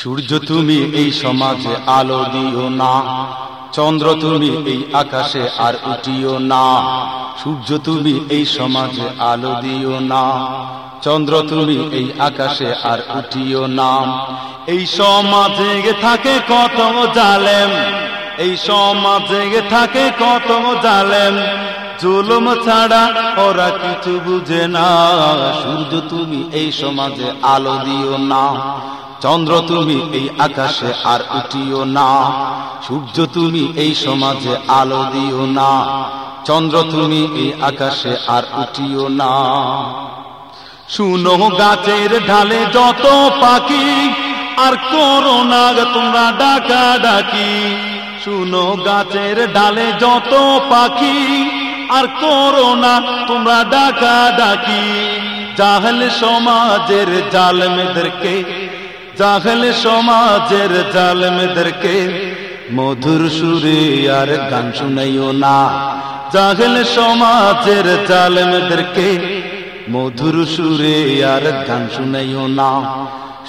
সূর্য তুমি এই সমাজে আলো দিও না, চন্দ্র তুমি এই আকাশে আর উঠিও না, সূর্য তুমি এই সমাজে আলো দিও না, চন্দ্র তুমি এই আকাশে আর উঠিও না। এই সমাজে থাকে কত জালেম, এই সমাজে থাকে কত জালেম, জুলুম ছাড়া ওরা কিছু বুঝে না, সূর্য তুমি এই সমাজে আলো দিও না। চন্দ্র তুমি এই আকাশে আর উঠিও না, সূর্য তুমি এই সমাজে আলো দিও না, চন্দ্র তুমি এই আকাশে আর উঠিও না। শুনো গাছের ঢালে যত পাখি, আর করো না তোমরা ডাকা ডাকি। শুনো গাছের ডালে যত পাখি, আর করো না তোমরা ডাকা ডাকি। জাহল সমাজের জালমেদেরকে জাহল সমাজের জালমেদেরকে মধুর সুরে আর গান শুনাইও না। জাহল সমাজের জালমেদেরকে মধুর সুরে আর গান শুনাইও না।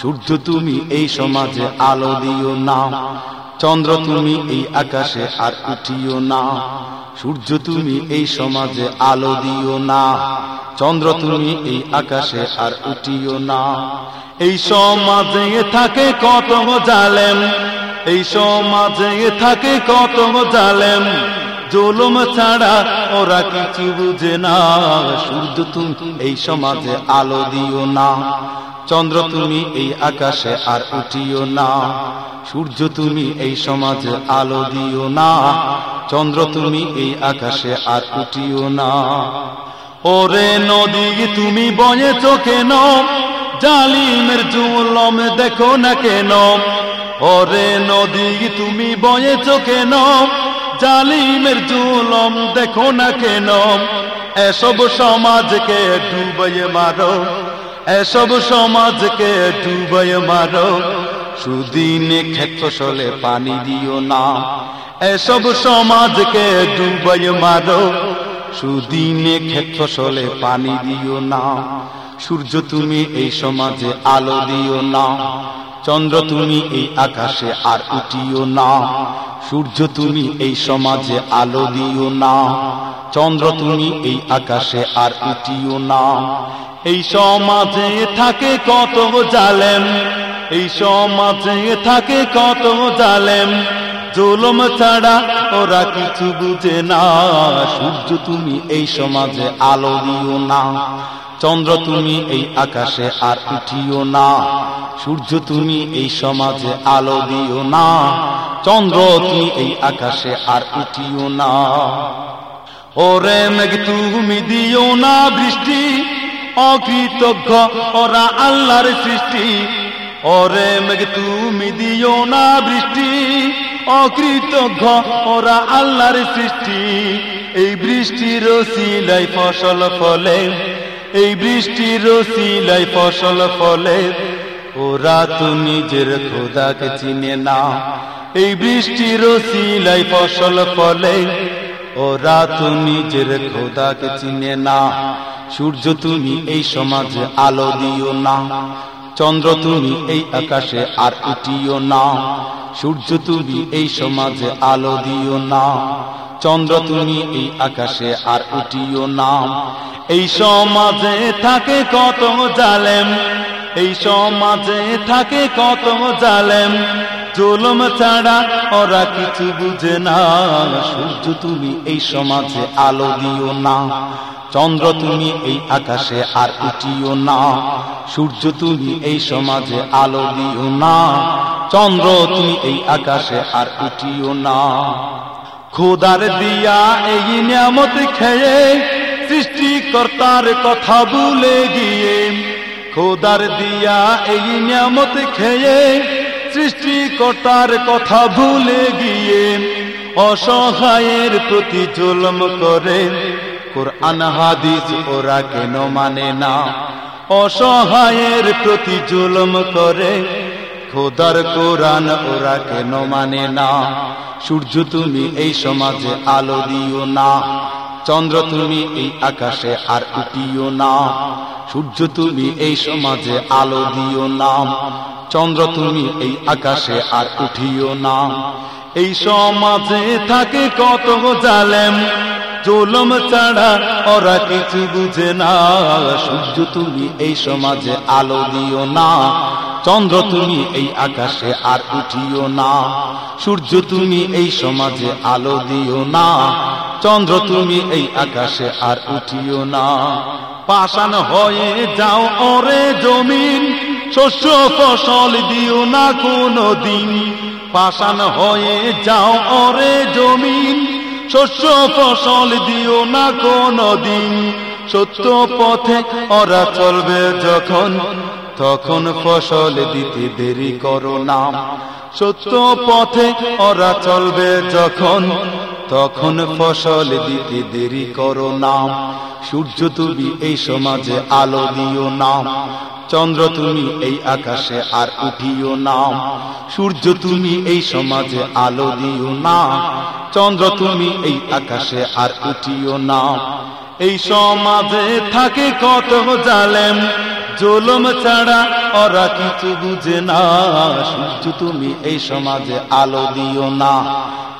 সূর্য তুমি এই সমাজে আলো দিও না। চন্দ্র তুমি এই আকাশে আর উঠিও না। সূর্য তুমি এই সমাজে আলো দিও না, চন্দ্র তুমি এই আকাশে আর উঠিও না। এই সমাজে থাকে কত জালেম, এই সমাজে থাকে কত জালেম, জুলুম ছাড়া ওরা কিছু বুঝে না। সূর্য তুমি এই সমাজে আলো দিও না। চন্দ্র তুমি এই আকাশে আর উঠিও না। সূর্য তুমি এই সমাজে আলো দিও না। চন্দ্র তুমি এই আকাশে আর উঠিও না। ওরে নদী, তুমি বয়ে কেন জালিমের জুলম দেখো না কেন? ওরে নদী, তুমি বয়ে কেন জালিমের জুলম দেখো না কেন? এসব সমাজকে ডুবাইয়ে মারো। এসব সমাজকে ডুবাইয়ে মারো। সুদিনে ক্ষেত ফসলে পানি দিও না। এসব সমাজকে ডুবাইয়ে মারো। সুদিনে ক্ষেত ফসলে পানি দিও না। সূর্য তুমি এই সমাজে আলো দিও না। চন্দ্র তুমি এই আকাশে, আর উঠিও না। সূর্য তুমি এই সমাজে, আলো দিও না। চন্দ্র তুমি এই আকাশে, আর উঠিও না। এই সমাজে থাকে কত জালেম, এই সমাজে থাকে কত জালেম। জুলম ছাড়া ওরা কিছু বুঝে না। সূর্য তুমি এই সমাজে, আলো দিও না। চন্দ্র তুমি এই আকাশে আর উঠিও না। সূর্য তুমি এই সমাজে আলো দিও না। চন্দ্র তুমি এই আকাশে আর উঠিও না। ওরে মেঘ তুমি দিও না বৃষ্টি। অকৃতজ্ঞ ওরা আল্লাহর সৃষ্টি। ওরে মেঘ তুমি দিও না বৃষ্টি। অকৃতজ্ঞ ওরা আল্লাহর সৃষ্টি। এই বৃষ্টির সিলাই ফসল ফলে এই বৃষ্টির সিলাই ফসল ফলে। ওরা তো নিজের খোদাকে চিনে না। এই বৃষ্টির সিলাই ফসল ফলে। ওরা তো নিজের খোদাকে চিনে না। সূর্য তুমি এই সমাজে আলো দিও না। চন্দ্র তুমি এই আকাশে আর উঠিও না। সূর্য তুমি এই সমাজে আলো দিও না। চন্দ্র তুমি এই আকাশে, আর উঠিও না। এই সমাজে থাকে কত জালেম, এই সমাজে থাকে কত জালেম। জুলুম ছাড়া ওরা কিছু বুঝে না, সূর্য তুমি এই সমাজে আলো দিও না। চন্দ্র তুমি এই আকাশে, আর উঠিও না। সূর্য তুমি এই সমাজে আলো দিও না। চন্দ্র তুমি এই আকাশে, আর উঠিও না। খোদার দিয়া এই নিয়ামত খেয়ে সৃষ্টিকর্তার কথা ভুলে গিয়ে খোদার দিয়া এই নিয়ামত খেয়ে সৃষ্টিকর্তার কথা ভুলে গিয়ে অসহায়ের প্রতি জুলম করে। কোরআন, হাদিস ওরা কেন মানে না? অসহায়ের প্রতি জুলম করে। খোদার কোরআন ওরা কেন মানে না? সূর্য তুমি এই সমাজে আলো দিও না। চন্দ্র তুমি এই আকাশে আর উঠিও না। সূর্য তুমি এই সমাজে আলো দিও না। চন্দ্র তুমি এই আকাশে আর উঠিও না। এই সমাজে থাকে কত জালেম। জোলম ছাড়া ওরা কিছু বুঝে না। সূর্য, তুমি এই সমাজে আলো দিও না। চন্দ্র, তুমি এই আকাশে আর উঠিও না। সূর্য, তুমি এই সমাজে আলো দিও না। চন্দ্র, তুমি এই আকাশে আর উঠিও না। পাশান হয়ে যাও ওরে জমিন, শস্য ফসল দিও না কোনো দিন পাশান হয়ে যাও ওরে জমিন শস্য ফসল দিও না কোনো দিন সত্য পথে ওরা চলবে যখন, তখন ফসল দিতে দেরি করো না। সত্য পথে ওরা চলবে যখন, তখন ফসল দিতে দেরি করো না। সূর্য তুমি এই সমাজে আলো দিও না। চন্দ্র, তুমি এই আকাশে আর উঠিও না। সূর্য, তুমি এই সমাজে আলো দিও না। চন্দ্র, তুমি এই আকাশে আর উঠিও না। এই সমাজে থাকে কত জালেম, জোলম ছাড়া ওরা কিছু বুঝে না। সূর্য, তুমি এই সমাজে আলো দিও না।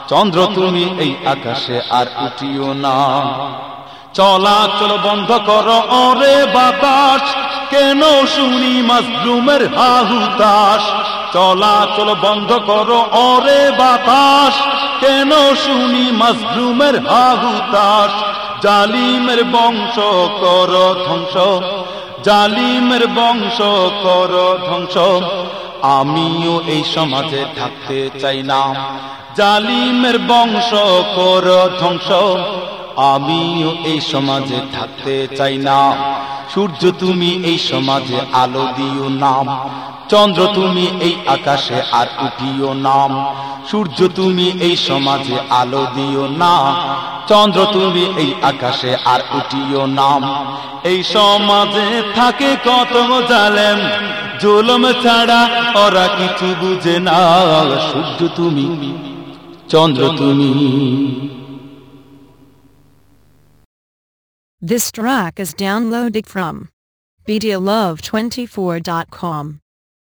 চন্দ্র, তুমি এই আকাশে আর উঠিও না। চলাচল বন্ধ করো অরে বাতাস। কেন শুনি মাসরুমের হাহুতাস চলাচল বন্ধ করো অরে বাতাস। কেন শুনি মাসরুমের হাহুতাস জালিমের বংশ কর ধ্বংস। জালিমের বংশ কর ধ্বংস। আমিও এই সমাজে থাকতে চাই না। জালিমের বংশ কর ধ্বংস। আমিও এই সমাজে থাকতে চাই না। সূর্য তুমি এই সমাজে আলো দিও নাম চন্দ্র তুমি এই আকাশে আর উঠিও নাম সূর্য তুমি এই সমাজে আলো দিও না। চন্দ্র তুমি এই আকাশে আর উঠিও নাম এই সমাজে থাকে কত জালেম, জুলম ছাড়া ওরা কিছু বুঝে না। সূর্য তুমি, চন্দ্র তুমি। This track is downloaded from BDLove24.com.